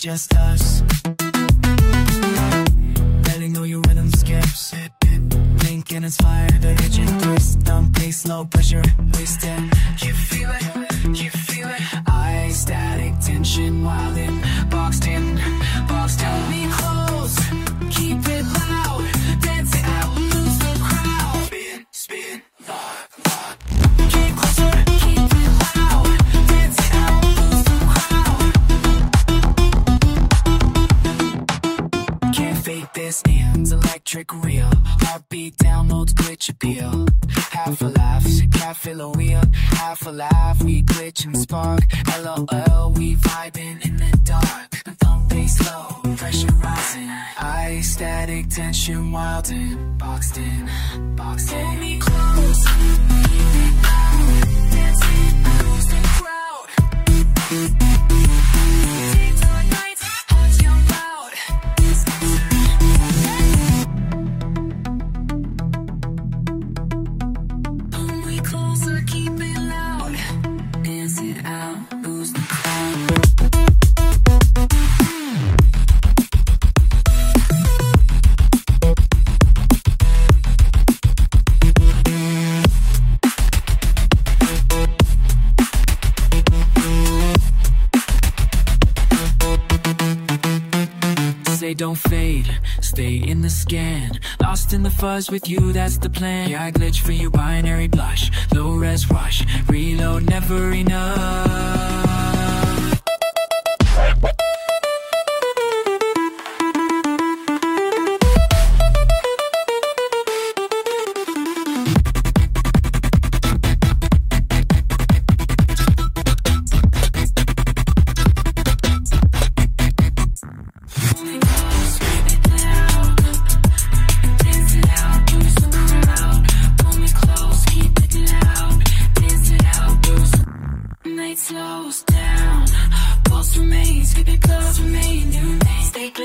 just us. Letting know your rhythm skips. Blink and it's fire, the engine twist, thumb pace, low pressure, wasting. You feel it, you feel it. Heartbeat downloads glitch appeal. Half a laugh, can't feel a wheel. Half a laugh, we glitch and spark. LOL, we vibing in the dark. Thumb bass low, pressure rising. I static tension wild in, boxed in, boxed in. Hold me close, don't fade, stay in the scan. Lost in the fuzz with you, that's the plan. Yeah, I glitch for you, binary blush. Low